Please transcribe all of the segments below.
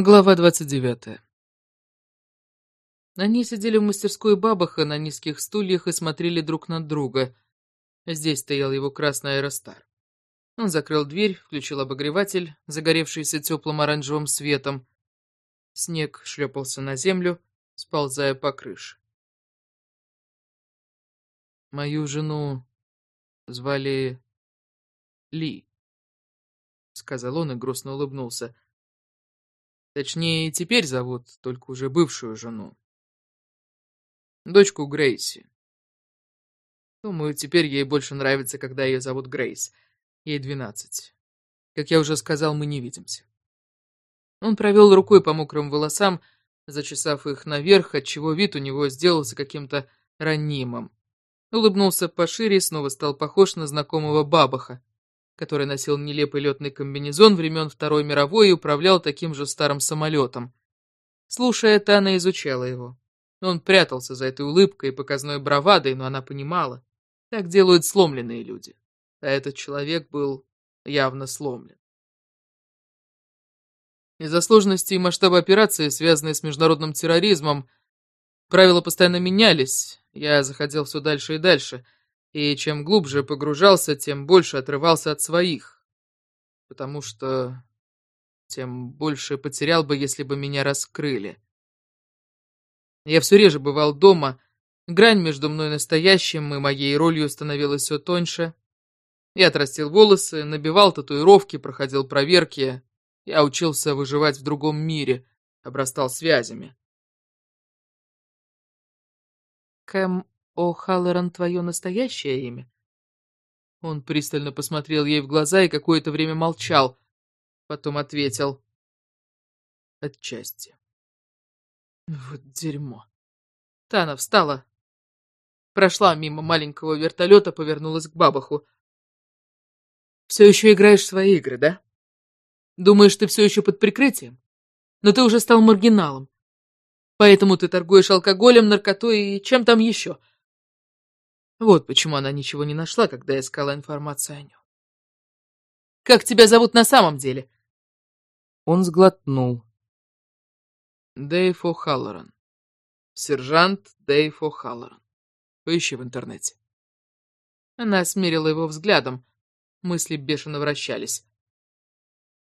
Глава 29. Они сидели в мастерской Бабаха на низких стульях и смотрели друг на друга. Здесь стоял его красный аэростар. Он закрыл дверь, включил обогреватель, загоревшийся теплым оранжевым светом. Снег шлепался на землю, сползая по крыше. Мою жену звали Ли, сказал он и грустно улыбнулся. Точнее, теперь зовут только уже бывшую жену. Дочку Грейси. Думаю, теперь ей больше нравится, когда ее зовут Грейс. Ей двенадцать. Как я уже сказал, мы не видимся. Он провел рукой по мокрым волосам, зачесав их наверх, отчего вид у него сделался каким-то ранимым. Улыбнулся пошире и снова стал похож на знакомого бабаха который носил нелепый летный комбинезон времен Второй мировой и управлял таким же старым самолетом. Слушая это, она изучала его. Он прятался за этой улыбкой и показной бравадой, но она понимала. Так делают сломленные люди. А этот человек был явно сломлен. Из-за сложности и масштаба операции, связанной с международным терроризмом, правила постоянно менялись. Я заходил все дальше и дальше — и чем глубже погружался, тем больше отрывался от своих, потому что тем больше потерял бы, если бы меня раскрыли. Я все реже бывал дома, грань между мной настоящим и моей ролью становилась все тоньше. Я отрастил волосы, набивал татуировки, проходил проверки. Я учился выживать в другом мире, обрастал связями. Кэм «О, Халлоран, твое настоящее имя?» Он пристально посмотрел ей в глаза и какое-то время молчал. Потом ответил. «Отчасти». Вот дерьмо. Тана встала, прошла мимо маленького вертолета, повернулась к бабаху. «Все еще играешь в свои игры, да? Думаешь, ты все еще под прикрытием? Но ты уже стал маргиналом. Поэтому ты торгуешь алкоголем, наркотой и чем там еще. Вот почему она ничего не нашла, когда искала информацию о нем. «Как тебя зовут на самом деле?» Он сглотнул. Дэйв О'Халлоран. Сержант Дэйв О'Халлоран. Поищи в интернете. Она смерила его взглядом. Мысли бешено вращались.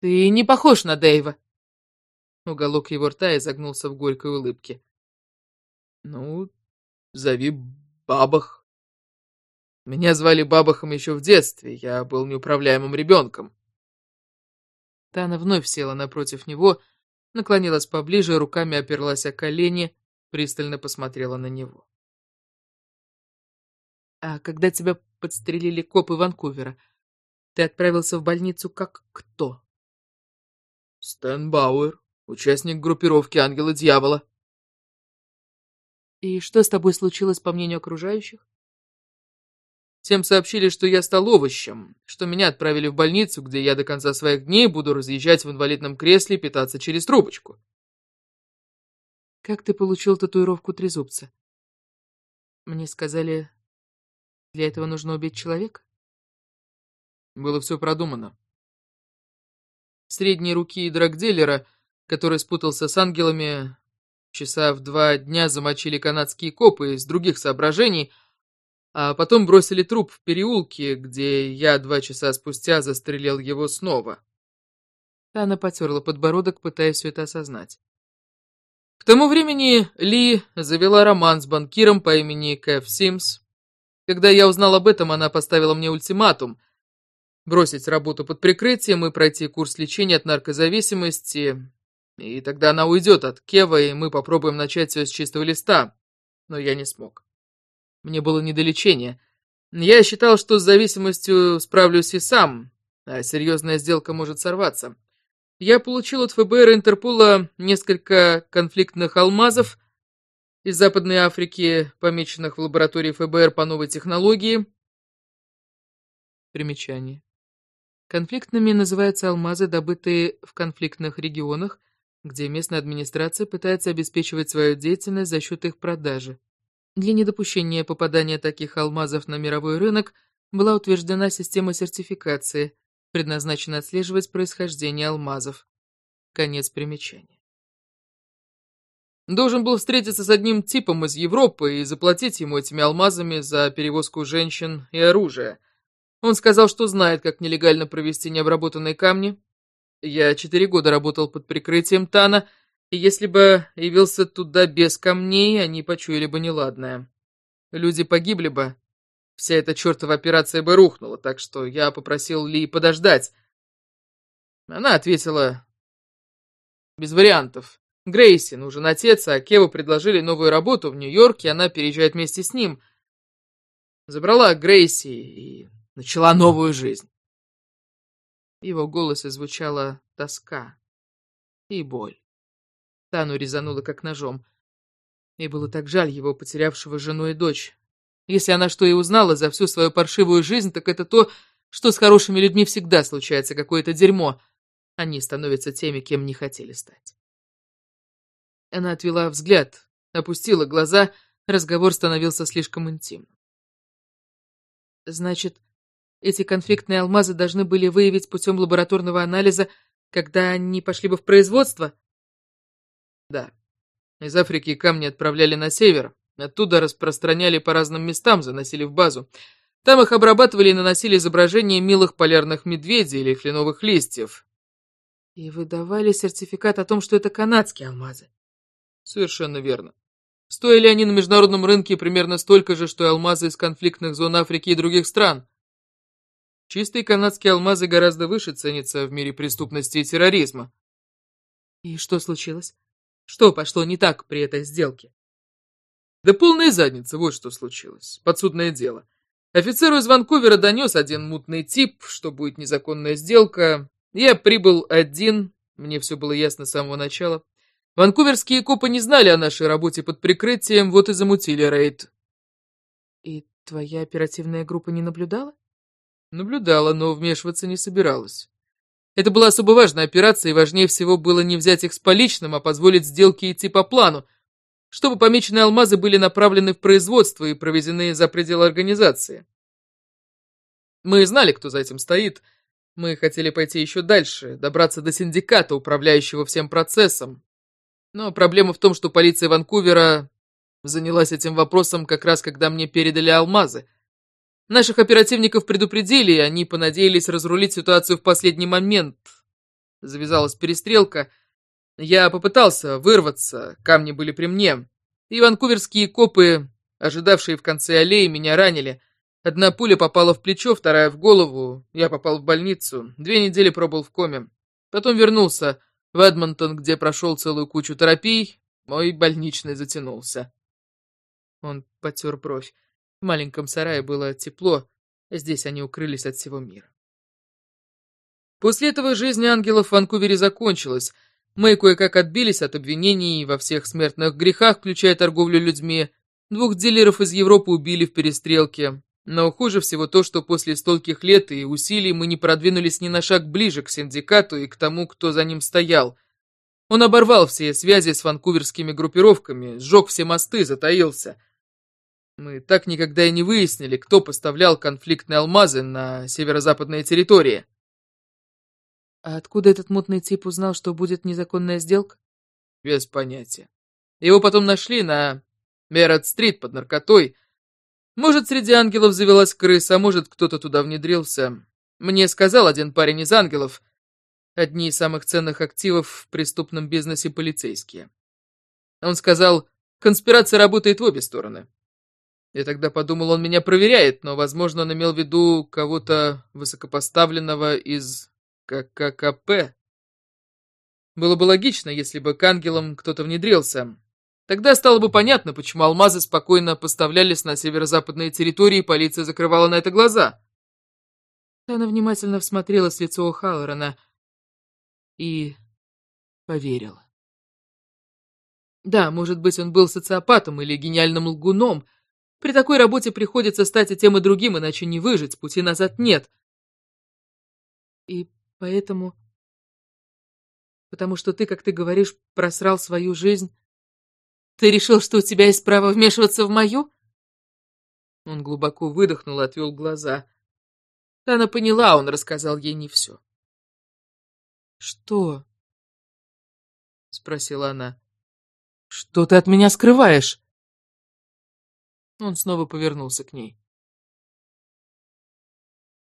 «Ты не похож на Дэйва!» Уголок его рта изогнулся в горькой улыбке. «Ну, зови Бабах». Меня звали Бабахом еще в детстве, я был неуправляемым ребенком. Тана вновь села напротив него, наклонилась поближе, руками оперлась о колени, пристально посмотрела на него. «А когда тебя подстрелили копы Ванкувера, ты отправился в больницу как кто?» «Стэн Бауэр, участник группировки Ангела-Дьявола». «И что с тобой случилось, по мнению окружающих?» Всем сообщили, что я стал овощем, что меня отправили в больницу, где я до конца своих дней буду разъезжать в инвалидном кресле и питаться через трубочку. Как ты получил татуировку трезубца? Мне сказали, для этого нужно убить человека? Было все продумано. Средние руки драгдилера, который спутался с ангелами, часа в два дня замочили канадские копы из других соображений — а потом бросили труп в переулке, где я два часа спустя застрелил его снова. Она потерла подбородок, пытаясь все это осознать. К тому времени Ли завела роман с банкиром по имени Кэф Симс. Когда я узнал об этом, она поставила мне ультиматум бросить работу под прикрытием и пройти курс лечения от наркозависимости. И тогда она уйдет от Кева, и мы попробуем начать все с чистого листа. Но я не смог. Мне было не до лечения. Я считал, что с зависимостью справлюсь и сам, а серьезная сделка может сорваться. Я получил от ФБР Интерпола несколько конфликтных алмазов из Западной Африки, помеченных в лаборатории ФБР по новой технологии. Примечание. Конфликтными называются алмазы, добытые в конфликтных регионах, где местная администрация пытается обеспечивать свою деятельность за счет их продажи. Для недопущения попадания таких алмазов на мировой рынок была утверждена система сертификации, предназначенная отслеживать происхождение алмазов. Конец примечания. Должен был встретиться с одним типом из Европы и заплатить ему этими алмазами за перевозку женщин и оружия. Он сказал, что знает, как нелегально провести необработанные камни. Я четыре года работал под прикрытием Тана, и если бы явился туда без камней, они почуяли бы неладное. Люди погибли бы, вся эта чертова операция бы рухнула, так что я попросил Ли подождать. Она ответила без вариантов. Грейси нужен отец, а Кеву предложили новую работу в Нью-Йорке, она переезжает вместе с ним. Забрала Грейси и начала новую жизнь. Его голосе звучала тоска и боль. Тану резануло как ножом. И было так жаль его, потерявшего жену и дочь. Если она что и узнала за всю свою паршивую жизнь, так это то, что с хорошими людьми всегда случается какое-то дерьмо. Они становятся теми, кем не хотели стать. Она отвела взгляд, опустила глаза, разговор становился слишком интимным. Значит, эти конфликтные алмазы должны были выявить путем лабораторного анализа, когда они пошли бы в производство? Да. Из Африки камни отправляли на север, оттуда распространяли по разным местам, заносили в базу. Там их обрабатывали и наносили изображения милых полярных медведей или кленовых листьев. И выдавали сертификат о том, что это канадские алмазы. Совершенно верно. Стоили они на международном рынке примерно столько же, что и алмазы из конфликтных зон Африки и других стран. Чистые канадские алмазы гораздо выше ценятся в мире преступности и терроризма. И что случилось? Что пошло не так при этой сделке? Да полная задница, вот что случилось. Подсудное дело. Офицеру из Ванкувера донес один мутный тип, что будет незаконная сделка. Я прибыл один, мне все было ясно с самого начала. Ванкуверские копы не знали о нашей работе под прикрытием, вот и замутили рейд. И твоя оперативная группа не наблюдала? Наблюдала, но вмешиваться не собиралась. Это была особо важная операция, и важнее всего было не взять их с поличным, а позволить сделке идти по плану, чтобы помеченные алмазы были направлены в производство и проведены за пределы организации. Мы знали, кто за этим стоит. Мы хотели пойти еще дальше, добраться до синдиката, управляющего всем процессом, но проблема в том, что полиция Ванкувера занялась этим вопросом как раз, когда мне передали алмазы. Наших оперативников предупредили, и они понадеялись разрулить ситуацию в последний момент. Завязалась перестрелка. Я попытался вырваться, камни были при мне. И ванкуверские копы, ожидавшие в конце аллеи, меня ранили. Одна пуля попала в плечо, вторая в голову. Я попал в больницу. Две недели пробыл в коме. Потом вернулся. В Эдмонтон, где прошел целую кучу терапий, мой больничный затянулся. Он потер бровь. В маленьком сарае было тепло, здесь они укрылись от всего мира. После этого жизнь ангелов в Ванкувере закончилась. Мы кое-как отбились от обвинений во всех смертных грехах, включая торговлю людьми. Двух дилеров из Европы убили в перестрелке. Но хуже всего то, что после стольких лет и усилий мы не продвинулись ни на шаг ближе к синдикату и к тому, кто за ним стоял. Он оборвал все связи с ванкуверскими группировками, сжег все мосты, затаился. Мы так никогда и не выяснили, кто поставлял конфликтные алмазы на северо-западные территории. А откуда этот мутный тип узнал, что будет незаконная сделка? Без понятия. Его потом нашли на Мерот-стрит под наркотой, может, среди ангелов завелась крыса, а может, кто-то туда внедрился. Мне сказал один парень из ангелов, одни из самых ценных активов в преступном бизнесе полицейские. Он сказал, конспирация работает в обе стороны. Я тогда подумал, он меня проверяет, но, возможно, он имел в виду кого-то высокопоставленного из КККП. Было бы логично, если бы к ангелам кто-то внедрился. Тогда стало бы понятно, почему алмазы спокойно поставлялись на северо-западные территории, и полиция закрывала на это глаза. Она внимательно всмотрелась в лицо Халлорана и поверила. Да, может быть, он был социопатом или гениальным лгуном. При такой работе приходится стать и тем, и другим, иначе не выжить, пути назад нет. И поэтому... Потому что ты, как ты говоришь, просрал свою жизнь ты решил, что у тебя есть право вмешиваться в мою?» Он глубоко выдохнул и отвел глаза. Она поняла, он рассказал ей не все. «Что?» — спросила она. Что ты от меня скрываешь? Он снова повернулся к ней.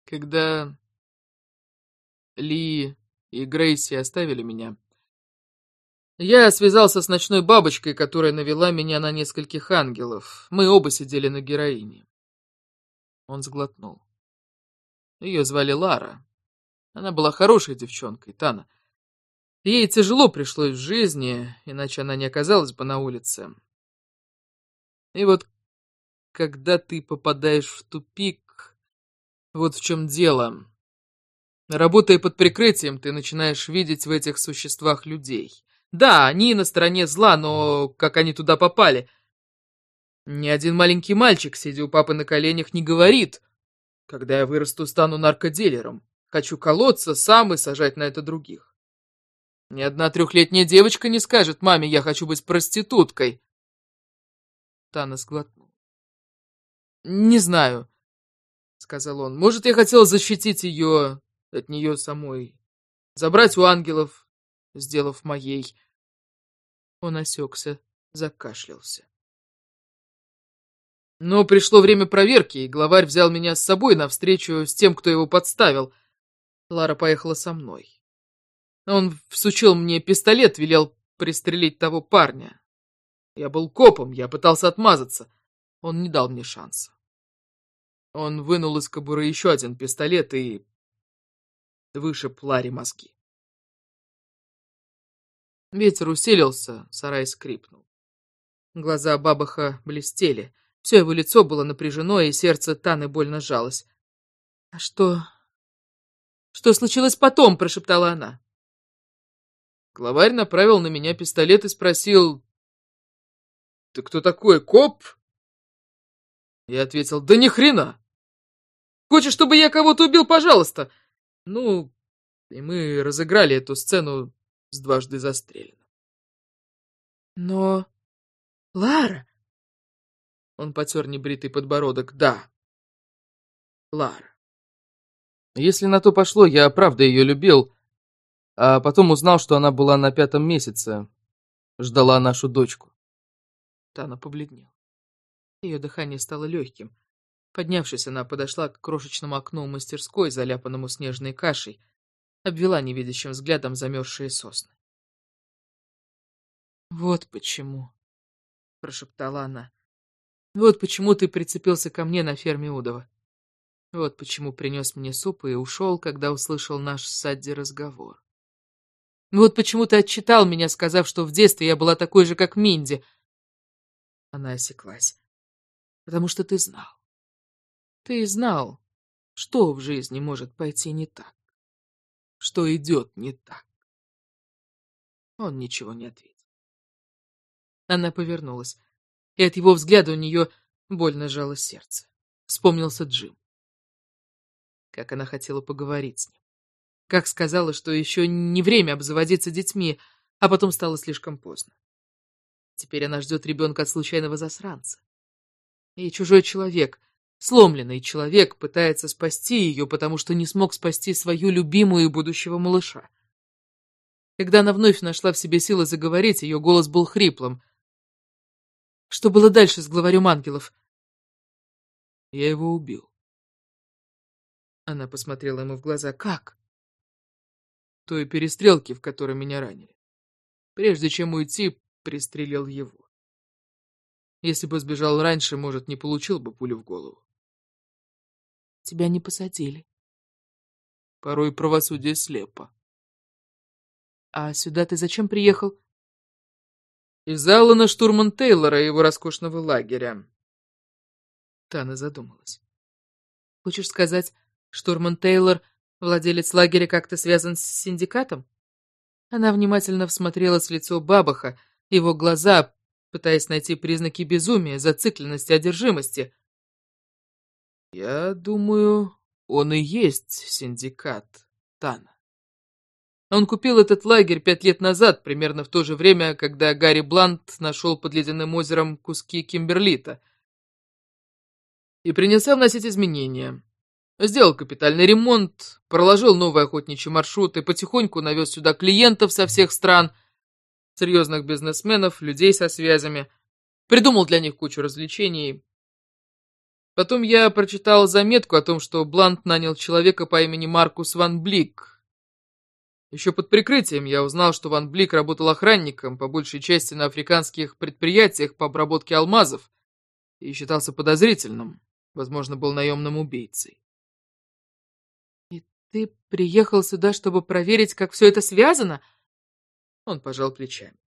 Когда Ли и Грейси оставили меня, я связался с ночной бабочкой, которая навела меня на нескольких ангелов. Мы оба сидели на героине. Он сглотнул. Ее звали Лара. Она была хорошей девчонкой, Тана. Ей тяжело пришлось в жизни, иначе она не оказалась бы на улице. И вот когда ты попадаешь в тупик, вот в чем дело. Работая под прикрытием, ты начинаешь видеть в этих существах людей. Да, они на стороне зла, но как они туда попали? Ни один маленький мальчик, сидя у папы на коленях, не говорит, когда я вырасту, стану наркодилером. Хочу колоться сам и сажать на это других. Ни одна трехлетняя девочка не скажет маме, я хочу быть проституткой. Тана сглотнул. Не знаю, сказал он. Может, я хотел защитить ее от нее самой. Забрать у ангелов, сделав моей. Он осекся, закашлялся. Но пришло время проверки, и главарь взял меня с собой на встречу с тем, кто его подставил. Лара поехала со мной. Он всучил мне пистолет, велел пристрелить того парня. Я был копом, я пытался отмазаться. Он не дал мне шанса. Он вынул из кобуры еще один пистолет и вышиб Ларе мозги. Ветер усилился, сарай скрипнул. Глаза бабаха блестели. Все его лицо было напряжено, и сердце Таны больно жалось. «А что... что случилось потом?» — прошептала она. Главарь направил на меня пистолет и спросил, «Ты кто такой, коп?» Я ответил, «Да ни хрена! Хочешь, чтобы я кого-то убил, пожалуйста!» Ну, и мы разыграли эту сцену с дважды застреленным. «Но... Лара...» Он потер небритый подбородок. Да. Лара. Если на то пошло, я правда ее любил, а потом узнал, что она была на пятом месяце, ждала нашу дочку. Тана побледнела. Ее дыхание стало легким. Поднявшись, она подошла к крошечному окну мастерской, заляпанному снежной кашей, обвела невидящим взглядом замерзшие сосны. «Вот почему», — прошептала она. Вот почему ты прицепился ко мне на ферме Удова. Вот почему принес мне суп и ушел, когда услышал наш с Садди разговор. Вот почему ты отчитал меня, сказав, что в детстве я была такой же, как Минди. Она осеклась. Потому что ты знал. Ты знал, что в жизни может пойти не так. Что идет не так. Он ничего не ответил. Она повернулась и от его взгляда у нее больно жало сердце. Вспомнился Джим. Как она хотела поговорить с ним. Как сказала, что еще не время обзаводиться детьми, а потом стало слишком поздно. Теперь она ждет ребенка от случайного засранца. И чужой человек, сломленный человек, пытается спасти ее, потому что не смог спасти свою любимую и будущего малыша. Когда она вновь нашла в себе силы заговорить, ее голос был хриплым. Что было дальше с главарем ангелов? Я его убил. Она посмотрела ему в глаза. Как? Той перестрелки, в которой меня ранили. Прежде чем уйти, пристрелил его. Если бы сбежал раньше, может, не получил бы пулю в голову. Тебя не посадили. Порой правосудие слепо. А сюда ты зачем приехал? Из Аллана штурман Тейлора и его роскошного лагеря. Тана задумалась. Хочешь сказать, штурман Тейлор, владелец лагеря, как-то связан с синдикатом? Она внимательно всмотрелась в лицо Бабаха, его глаза, пытаясь найти признаки безумия, зацикленности, одержимости. Я думаю, он и есть синдикат Тана. Он купил этот лагерь пять лет назад, примерно в то же время, когда Гарри Блант нашел под ледяным озером куски кимберлита. И принялся вносить изменения. Сделал капитальный ремонт, проложил новый охотничий маршрут и потихоньку навез сюда клиентов со всех стран. Серьезных бизнесменов, людей со связями, придумал для них кучу развлечений. Потом я прочитал заметку о том, что Блант нанял человека по имени Маркус Ван Блик. Еще под прикрытием я узнал, что Ван Блик работал охранником, по большей части на африканских предприятиях по обработке алмазов, и считался подозрительным, возможно, был наемным убийцей. «И ты приехал сюда, чтобы проверить, как все это связано?» Он пожал плечами.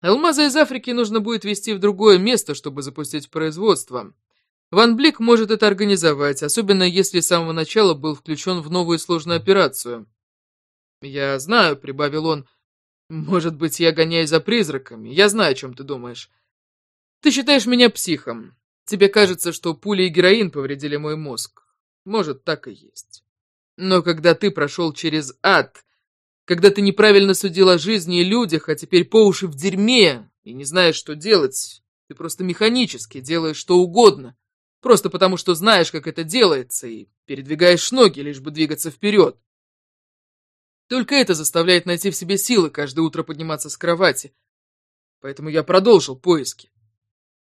Алмазы из Африки нужно будет везти в другое место, чтобы запустить производство. Ван Блик может это организовать, особенно если с самого начала был включен в новую сложную операцию. «Я знаю», — прибавил он, — «может быть, я гоняюсь за призраками. Я знаю, о чем ты думаешь. Ты считаешь меня психом. Тебе кажется, что пули и героин повредили мой мозг. Может, так и есть. Но когда ты прошел через ад, когда ты неправильно судил о жизни и людях, а теперь по уши в дерьме и не знаешь, что делать, ты просто механически делаешь что угодно, просто потому что знаешь, как это делается, и передвигаешь ноги, лишь бы двигаться вперед. Только это заставляет найти в себе силы каждое утро подниматься с кровати. Поэтому я продолжил поиски.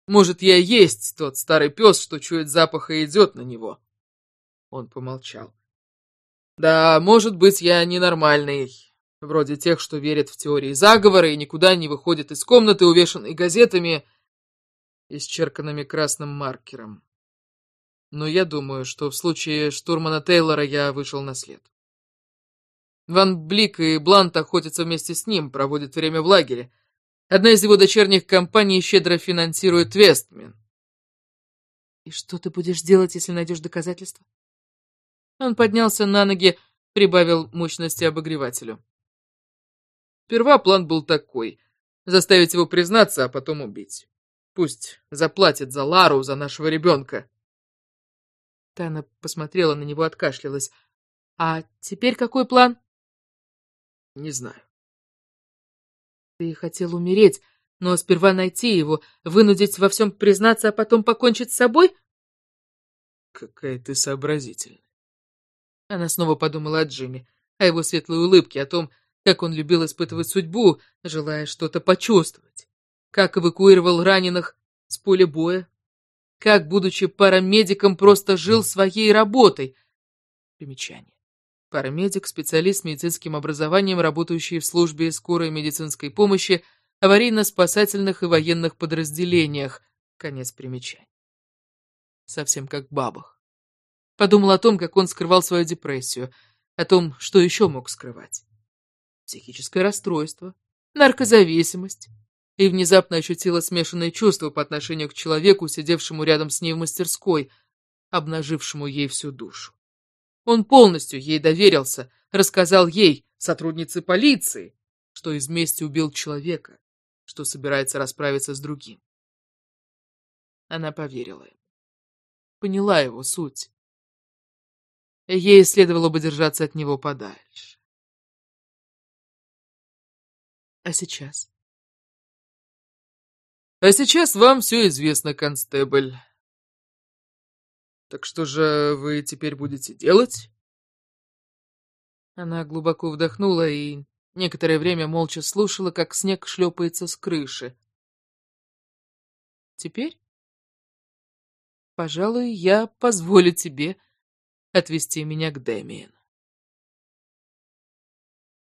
Может, я есть тот старый пес, что чует запах и идет на него. Он помолчал. Да, может быть, я ненормальный, вроде тех, что верят в теории заговора и никуда не выходят из комнаты, увешанной газетами, исчерканными красным маркером. Но я думаю, что в случае штурмана Тейлора я вышел на след. Ван Блик и Блант охотятся вместе с ним, проводят время в лагере. Одна из его дочерних компаний щедро финансирует Вестмен. И что ты будешь делать, если найдешь доказательства? Он поднялся на ноги, прибавил мощности обогревателю. Сперва план был такой — заставить его признаться, а потом убить. Пусть заплатит за Лару, за нашего ребенка. Тана посмотрела на него, откашлялась. А теперь какой план? Не знаю. Ты хотел умереть, но сперва найти его, вынудить во всем признаться, а потом покончить с собой? Какая ты сообразительная. Она снова подумала о Джимми, о его светлой улыбке, о том, как он любил испытывать судьбу, желая что-то почувствовать, как эвакуировал раненых с поля боя, как, будучи парамедиком, просто жил своей работой. Примечание. Парамедик – специалист с медицинским образованием, работающий в службе скорой медицинской помощи, аварийно-спасательных и военных подразделениях. Конец примечания. Совсем как бабах. Подумал о том, как он скрывал свою депрессию, о том, что еще мог скрывать. Психическое расстройство, наркозависимость. И внезапно ощутила смешанные чувства по отношению к человеку, сидевшему рядом с ней в мастерской, обнажившему ей всю душу. Он полностью ей доверился, рассказал ей, сотруднице полиции, что из мести убил человека, что собирается расправиться с другим. Она поверила ему. Поняла его суть. Ей следовало бы держаться от него подальше. А сейчас? А сейчас вам все известно, констебль. Так что же вы теперь будете делать? Она глубоко вдохнула и некоторое время молча слушала, как снег шлепается с крыши. Теперь, пожалуй, я позволю тебе отвести меня к Дэмиену.